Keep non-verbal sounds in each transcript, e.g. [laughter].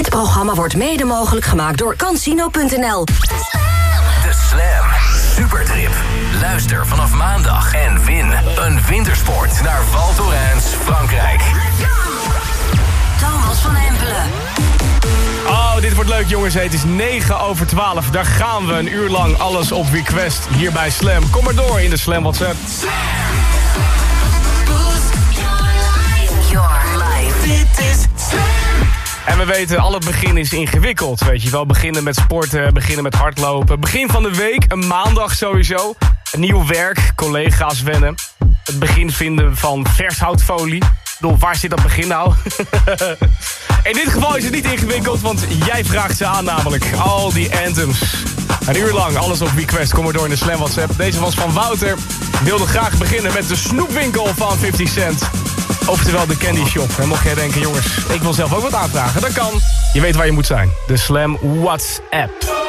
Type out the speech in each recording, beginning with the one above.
Dit programma wordt mede mogelijk gemaakt door Cansino.nl. De Slam Supertrip. Luister vanaf maandag en win een wintersport naar Val Thorens, Frankrijk. Thomas van Empelen. Oh, dit wordt leuk jongens. Het is 9 over 12. Daar gaan we een uur lang alles op request hier bij Slam. Kom maar door in de Slam WhatsApp. Your life. Dit is En we weten, al het begin is ingewikkeld, weet je wel. Beginnen met sporten, beginnen met hardlopen. Begin van de week, een maandag sowieso. Nieuw werk, collega's wennen. Het begin vinden van vershoutfolie. Bedoel, waar zit dat begin nou? [laughs] In dit geval is het niet ingewikkeld, want jij vraagt ze aan namelijk. Al die anthems. Een uur lang, alles op request. Kom maar door in de Slam WhatsApp. Deze was van Wouter. Wilde graag beginnen met de snoepwinkel van 50 Cent. Oftewel de candy shop. En mocht jij denken, jongens, ik wil zelf ook wat aanvragen. Dat kan. Je weet waar je moet zijn. De Slam WhatsApp.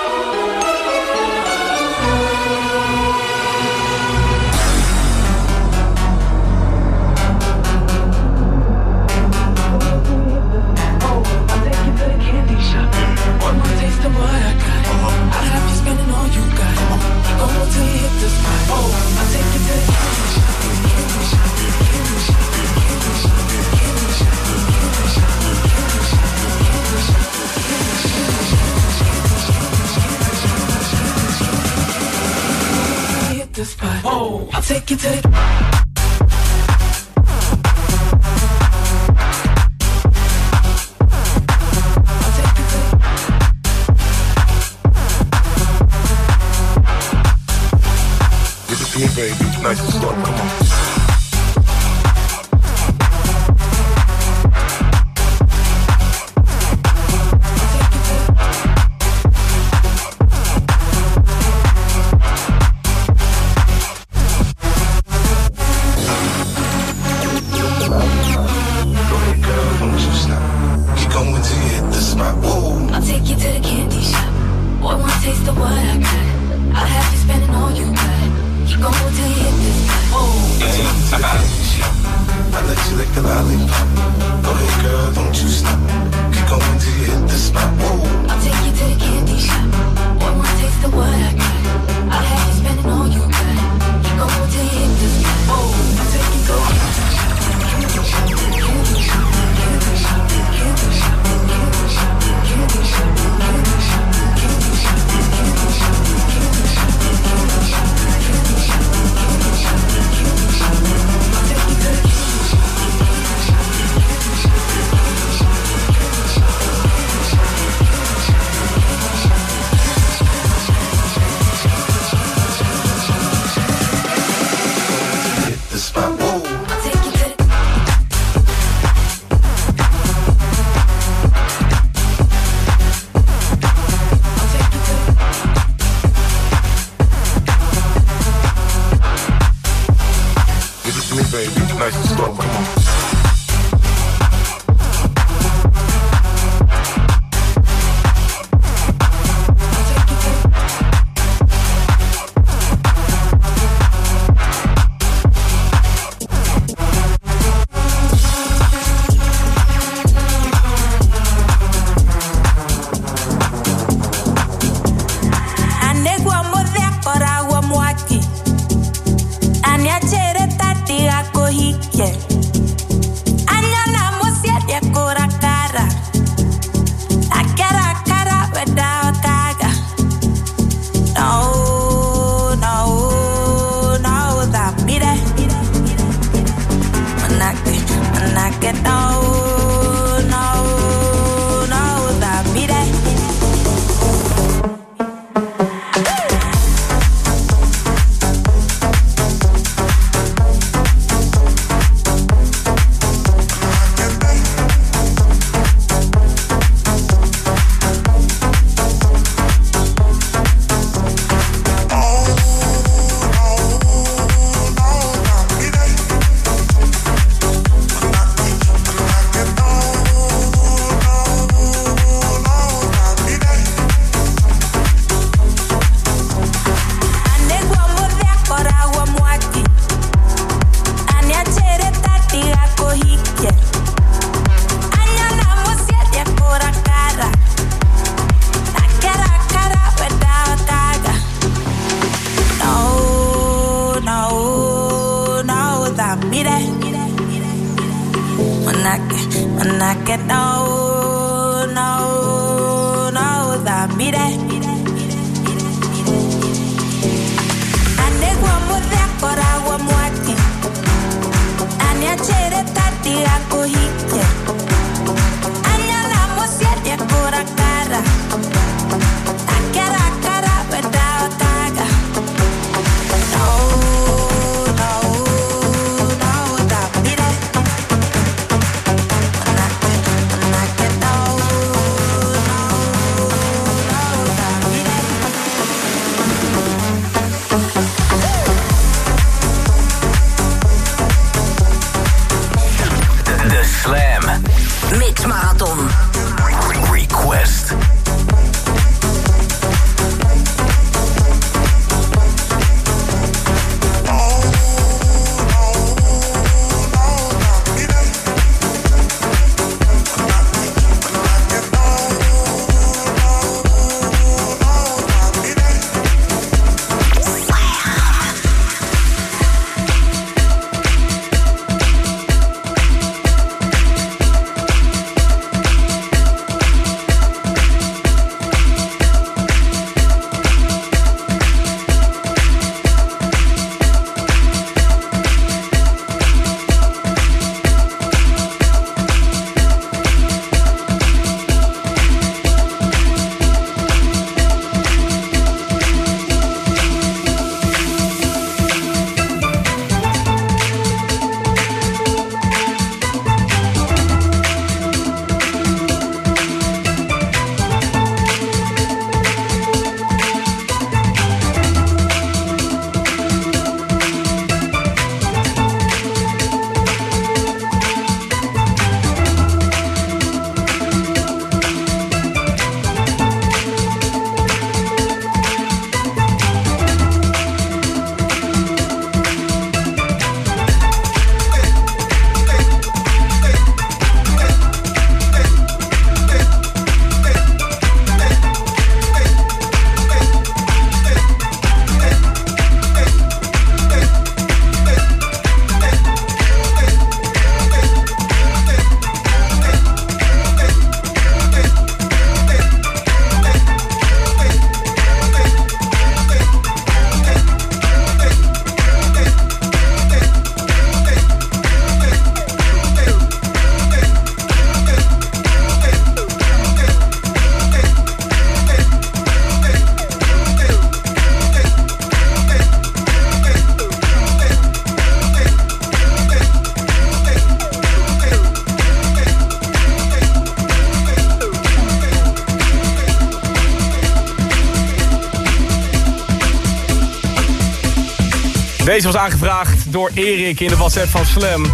Deze was aangevraagd door Erik in de WhatsApp van Slam.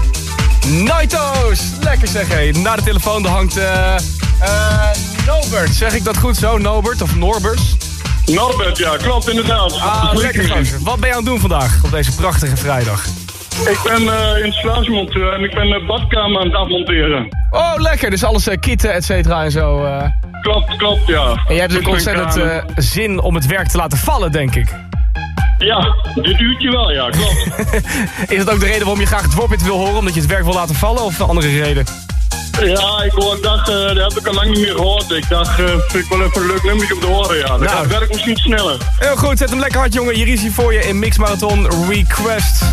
Nightos! Lekker zeg hé. Na de telefoon hangt eh eh, Nobert. Zeg ik dat goed zo? Nobert of Norbers? Norbert, ja, klopt inderdaad. Ah, lekker gozer. Wat ben je aan het doen vandaag op deze prachtige vrijdag? Ik ben uh, installatiemonteur en ik ben de badkamer aan het afmonteren. Oh, lekker. Dus alles eh, kitten, et cetera en zo. eh. Klopt, klopt, ja. En jij hebt ook ben ik ontzettend eh, zin om het werk te laten vallen, denk ik. Ja, dit uurtje wel, ja, klopt. [laughs] Is dat ook de reden waarom je graag het Dwarpit wil horen? Omdat je het werk wil laten vallen of een andere reden? ja, ik, hoor, ik dacht, eh, dat heb ik al lang niet meer gehoord. Ik dacht, eh, vind ik wel even een leuk nummertje om te horen, ja. Dan Nou. het werk misschien sneller. Heel goed, zet hem lekker hard, jongen. Hier is hij voor je in Mix Marathon Request.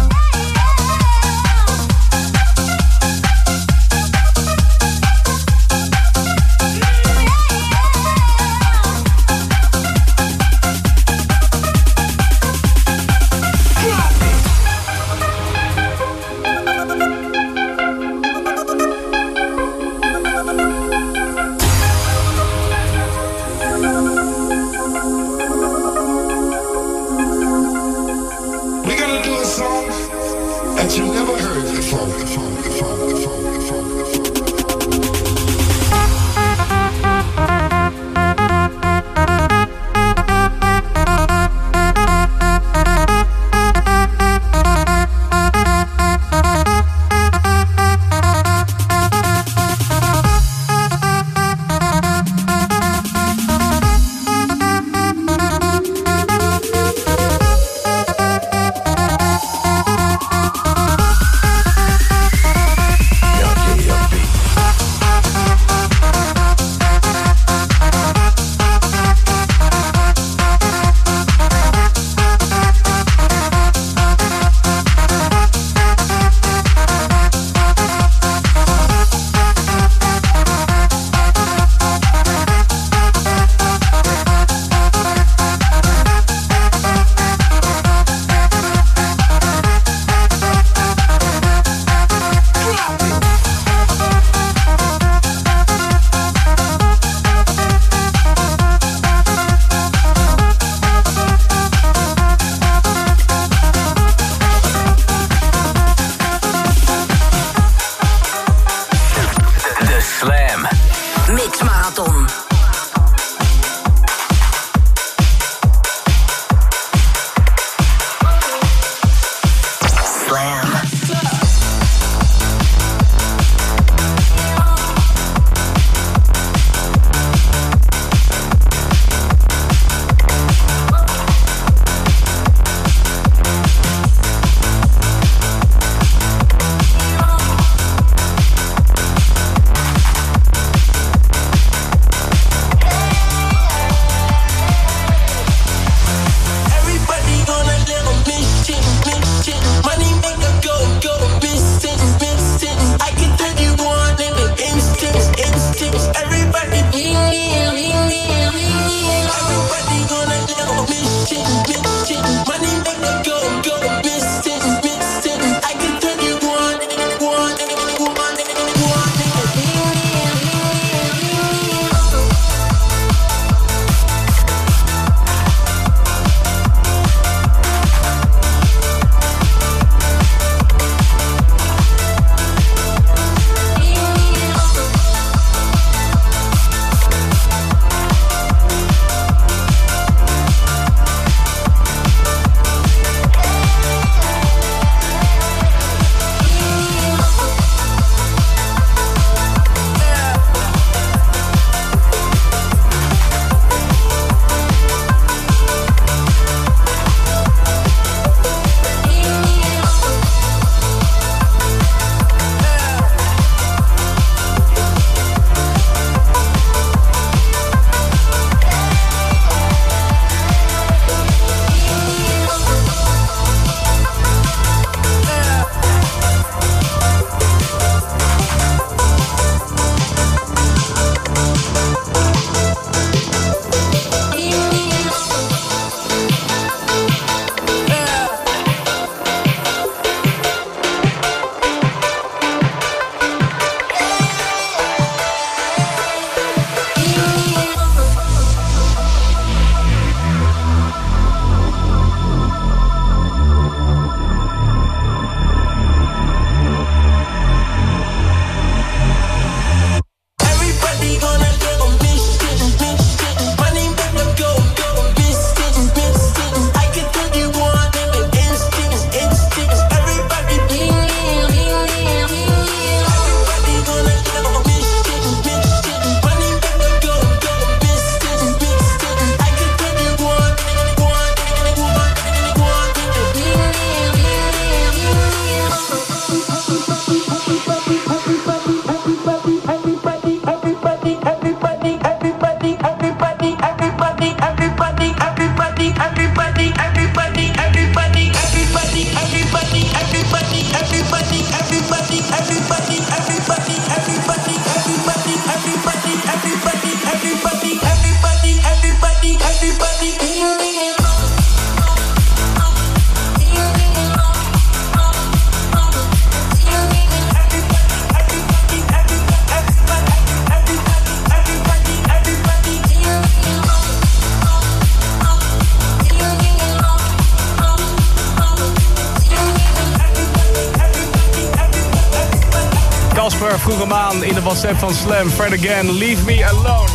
Van Slam. Fred again, leave me alone.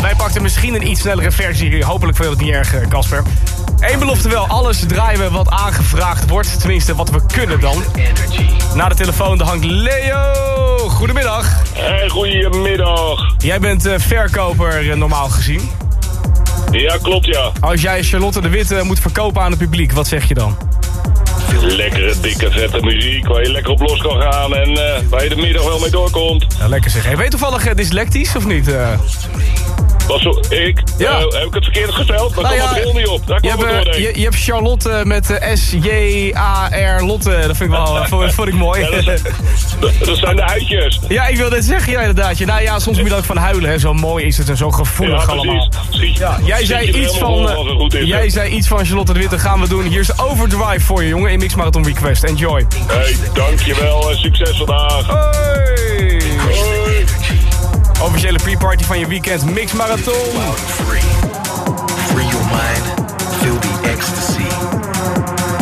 Wij pakten misschien een iets snellere versie. Hopelijk je het niet erg, eh, Casper. Eén belofte wel, alles draaien we wat aangevraagd wordt. Tenminste, wat we kunnen dan. Na de telefoon hangt Leo. Goedemiddag. Hey, goedemiddag. Jij bent eh, verkoper eh, normaal gezien. Ja, klopt ja. Als jij Charlotte de Witte moet verkopen aan het publiek, wat zeg je dan? Lekkere, dikke, vette muziek waar je lekker op los kan gaan en waar je de middag wel mee doorkomt. Ja, lekker zeg. Hey, je toevallig uh, dyslectisch of niet? Was zo, ik? Ja. Uh, heb ik het verkeerd gesteld? Daar Nou komt ja, het heel niet op. Daar Je komt hebt, het eh, je, je hebt Charlotte met uh, S-J-A-R Lotte. Dat vind ik wel vond, vond ik mooi. Ja, dat, zijn- [laughs] dat zijn de uitjes. Ja, ik wil dit zeggen, ja, inderdaad. Nou ja, soms moet je ook van huilen. Hè. Zo mooi is het en zo gevoelig Ja, allemaal. jij zei, iets van, eh, jij zei iets van Charlotte de Witte gaan we doen. Hier is Overdrive voor je, jongen, in Mix Marathon Request. Enjoy. Hey, dankjewel en succes vandaag. Hoi. Officiële pre-party van je weekend Mix Marathon. Free. free your mind, feel the ecstasy.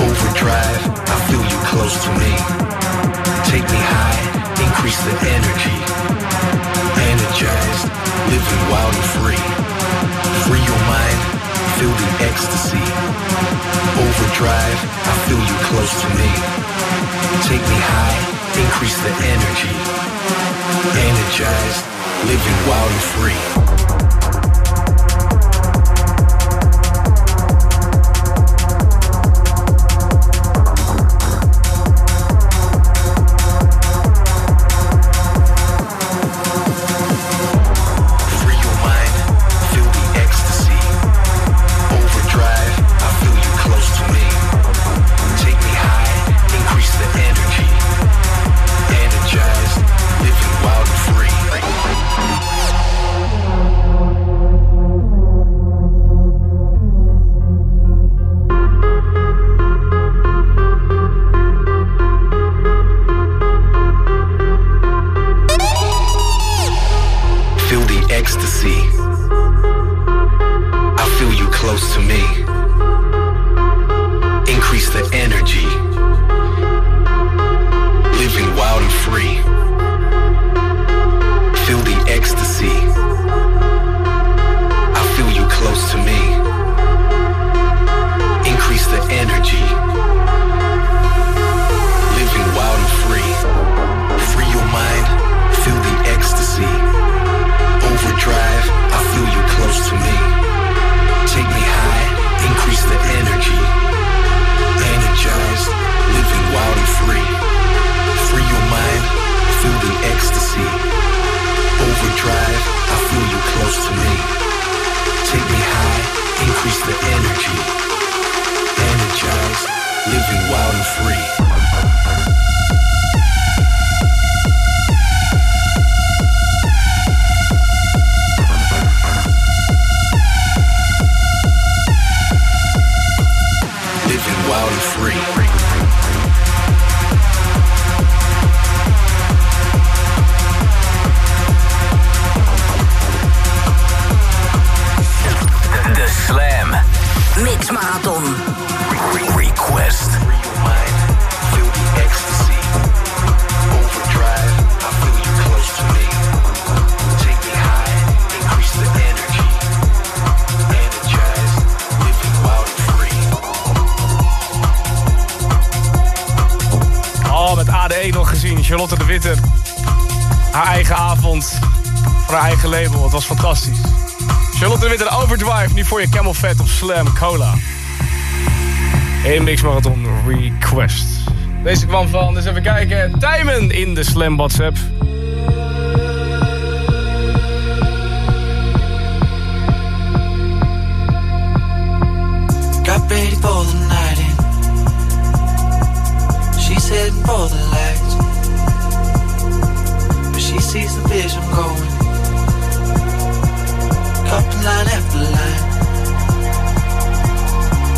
Overdrive, I feel you close to me. Take me high, increase the energy. Energized, living wild and free. Free your mind, feel the ecstasy. Overdrive, I feel you close to me. Take me high, increase the energy. Energized, living wild and free. Overdrive. Nu voor je Camel Fat op Slam Cola. Mix Marathon Request. Deze kwam van, dus even kijken. Tijmen in de Slam WhatsApp. Got ready for the night in. She's heading for the lights. But she sees the vision going. Cupping line after line.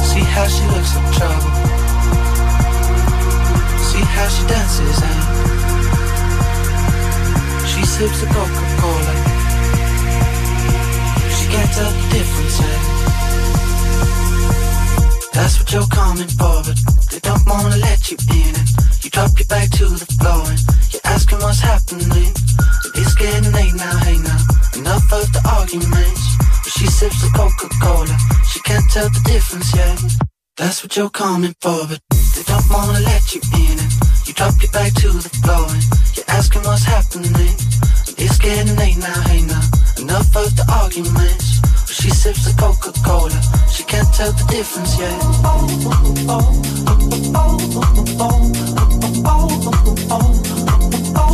See how she looks in trouble. See how she dances and she sips a Coca-Cola. She can't tell the difference. Eh? And that's what you're coming for, but they don't wanna let you in. And you drop your back to the floor and you're asking what's happening. It's getting late now, hey now. Enough of the arguments. Sips the Coca-Cola. She can't tell the difference yet. That's what you're coming for, but they don't wanna let you in. And you drop your back to the floor and you're asking what's happening. It's getting late now, hey now. Enough of the arguments. But she sips the Coca-Cola. She can't tell the difference yet.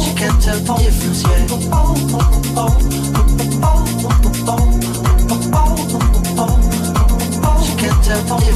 She can't tell the difference yet. j'attends les.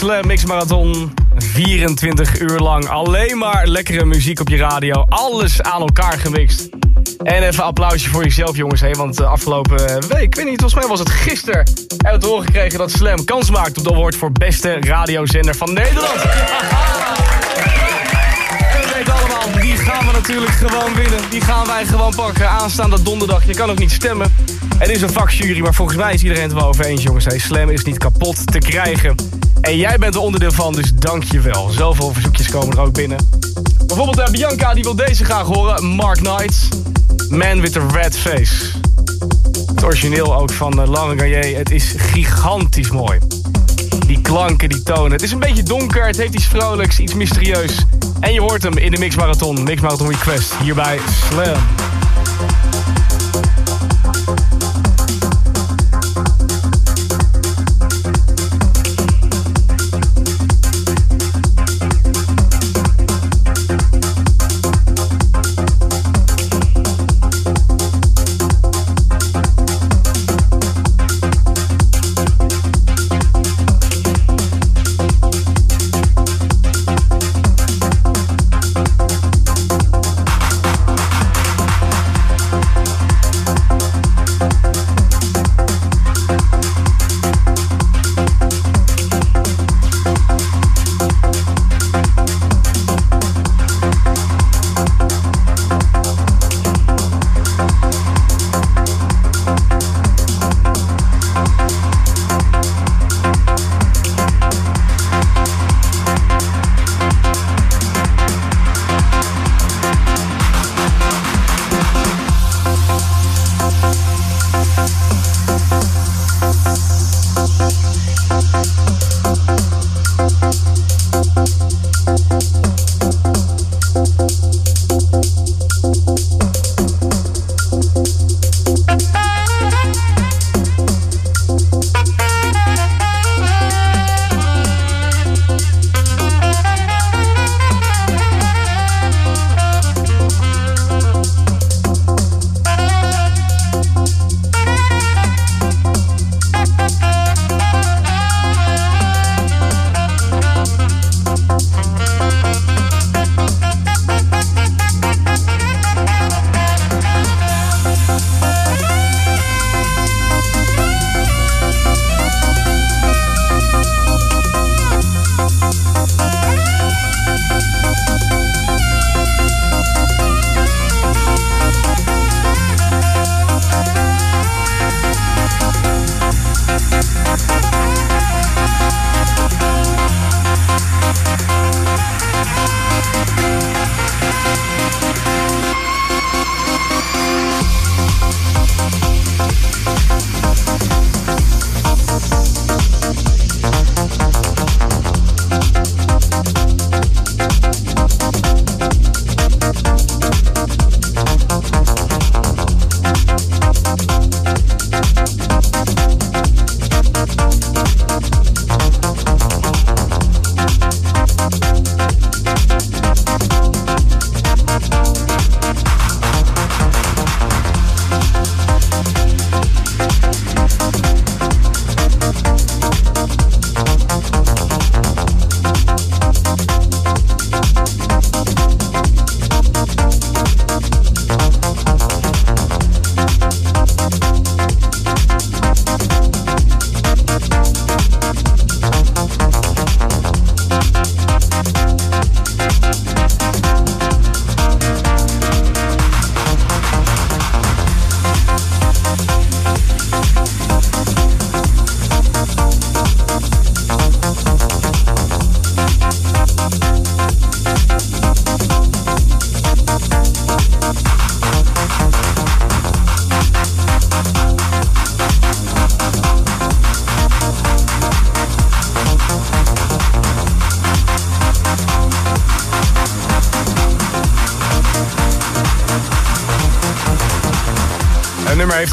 Slam Mix Marathon. 24 uur lang alleen maar lekkere muziek op je radio. Alles aan elkaar gemixt. En even een applausje voor jezelf, jongens. Hè? Want de afgelopen week, ik weet niet, volgens mij was het gisteren... hebben we horen gekregen dat Slam kans maakt op de award voor beste radiozender van Nederland. En [laughs] we weten allemaal, die gaan we natuurlijk gewoon winnen. Die gaan wij gewoon pakken aanstaande donderdag. Je kan ook niet stemmen. Het is een vakjury, maar volgens mij is iedereen het wel over eens, jongens. Hey, Slam is niet kapot te krijgen. En jij bent er onderdeel van, dus dank je wel. Zoveel verzoekjes komen er ook binnen. Bijvoorbeeld uh, Bianca, die wil deze graag horen. Mark Knight, Man with the Red Face. Het origineel ook van uh, Laurent Garnier. Het is gigantisch mooi. Die klanken, die tonen. Het is een beetje donker, het heeft iets vrolijks, iets mysterieus. En je hoort hem in de Mix Marathon, Mix Marathon Request, hier bij Slam.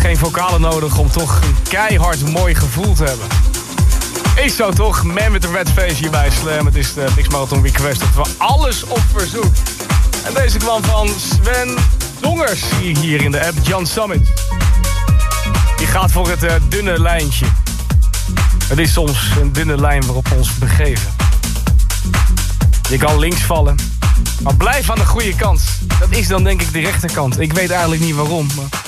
Geen vocalen nodig om toch een keihard mooi gevoel te hebben. Is zo toch, Man with the Red Face hier bij Slam. Het is de Mix Marathon Request dat we alles op verzoek. En deze kwam van Sven Dongers hier, hier in de app, Jan Summit. Die gaat voor het eh, dunne lijntje. Het is soms een dunne lijn waarop we ons begeven. Je kan links vallen, maar blijf aan de goede kant. Dat is dan denk ik de rechterkant. Ik weet eigenlijk niet waarom. Maar...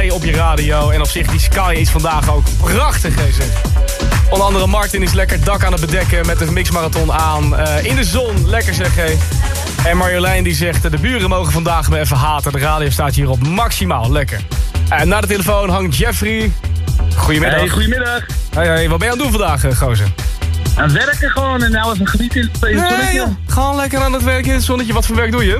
Sky op je radio. En op zich, die Sky is vandaag ook prachtig, hè, zeg. Onder andere Martin is lekker dak aan het bedekken met de Mix Marathon aan. Eh, in de zon, lekker zeg, hé. En Marjolein die zegt, de buren mogen vandaag me even haten. De radio staat hier op maximaal, lekker. En na de telefoon hangt Jeffrey. Goedemiddag. Hey, goedemiddag. Hey, hey, wat ben je aan het doen vandaag, eh, gozer? Aan het werken gewoon en nou even genieten in het Nee, zonnetje. Gewoon lekker aan het werk in het zonnetje. Wat voor werk doe je?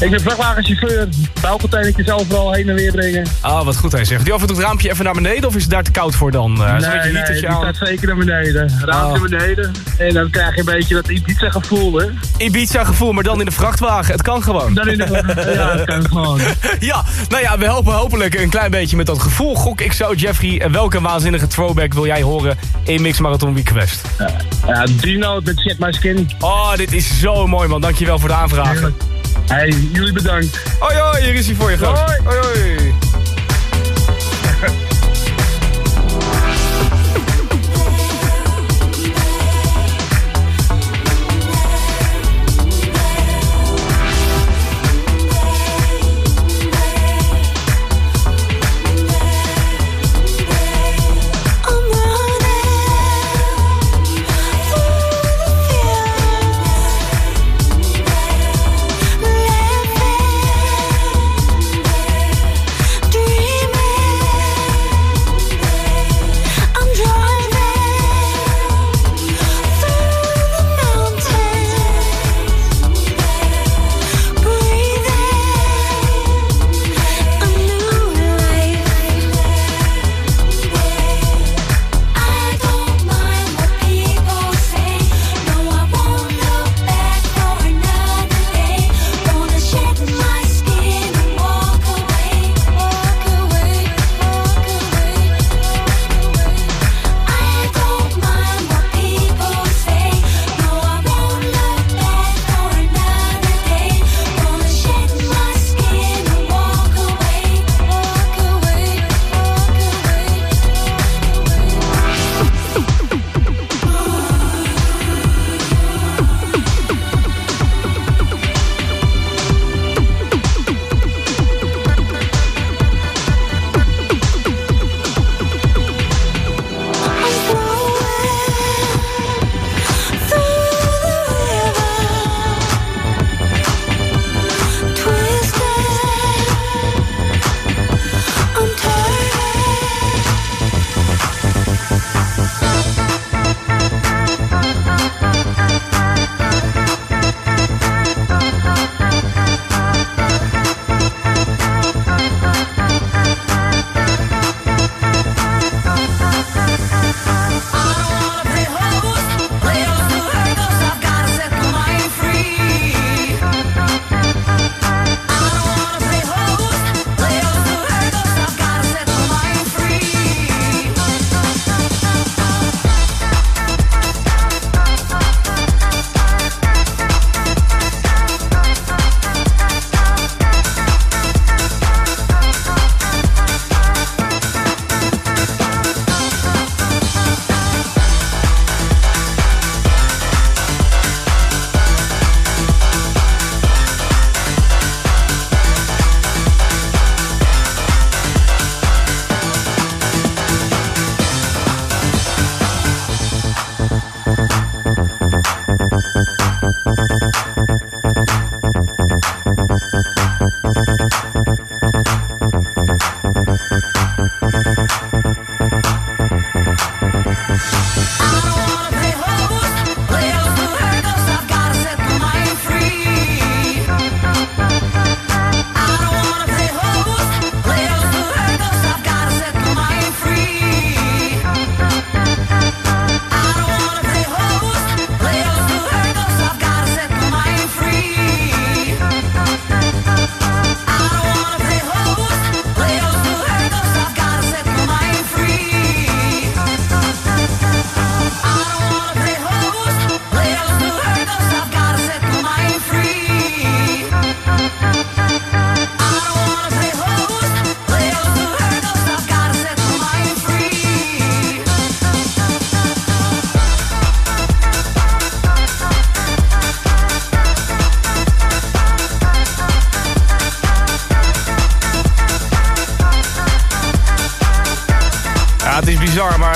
Ik ben vrachtwagenchauffeur. Bouwcontainertjes overal heen en weer brengen. Ah, wat goed hij zegt. Die af en toe het raampje even naar beneden of is het daar te koud voor dan? Uh, nee, nee, die staat zeker naar beneden. Raampje Oh. beneden. En dan krijg je een beetje dat Ibiza gevoel, hè. Ibiza gevoel, maar dan in de vrachtwagen. Het kan gewoon. Dan in de... [laughs] Ja, het kan gewoon. [laughs] ja, nou ja, we helpen hopelijk een klein beetje met dat gevoel. Gok ik zo, Jeffrey. En welke waanzinnige throwback wil jij horen in Mix Marathon Request? Ja, Dino met Check My Skin. Oh, dit is zo mooi, man. Dankjewel voor de aanvraag. Hey, jullie bedankt. Hoi, hoi, hier is hij voor je, gast. Hoi. hoi. hoi.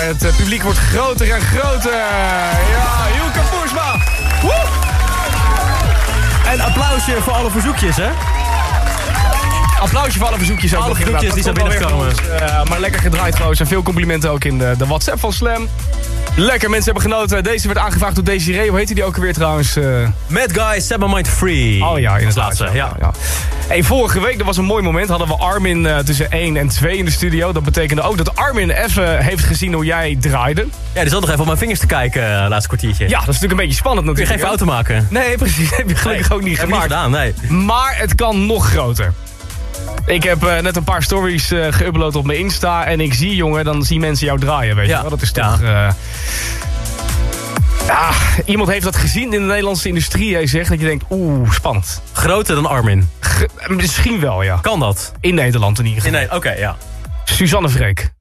Het eh, publiek wordt groter en groter. Ja, Hilke Poersma. Woe! En applausje voor alle verzoekjes, hè? Applausje voor alle verzoekjes ook Alle nog verzoekjes die zijn binnengekomen. Eh, maar lekker gedraaid goos. En veel complimenten ook in de, de WhatsApp van Slam. Lekker, mensen hebben genoten. Deze werd aangevraagd door Desiree. Hoe heette die ook alweer trouwens? eh? Mad Guy, Set My Mind Free. Oh ja, inderdaad. Laatste, ja. Hey, vorige week, dat was een mooi moment, hadden we Armin eh, tussen 1 en 2 in de studio. Dat betekende ook dat Armin even heeft gezien hoe jij draaide. Ja, die zat nog even op mijn vingers te kijken, eh, laatste kwartiertje. Ja, dat is natuurlijk een beetje spannend Kun je natuurlijk. geen fouten maken? Nee, [laughs] precies. heb je gelukkig Nee, ook niet gemaakt. gedaan, nee. Maar het kan nog groter. Ik heb eh, net een paar stories geüpload op mijn Insta. En ik zie, jongen, dan zien mensen jou draaien, weet je Ja. wel. Dat is toch... eh, ja, iemand heeft dat gezien in de Nederlandse industrie. Hij zegt dat je denkt, oeh, spannend. Groter dan Armin. Misschien wel, ja. Kan dat? In Nederland in ieder geval. Nee, oké, ja. Suzanne Vreek.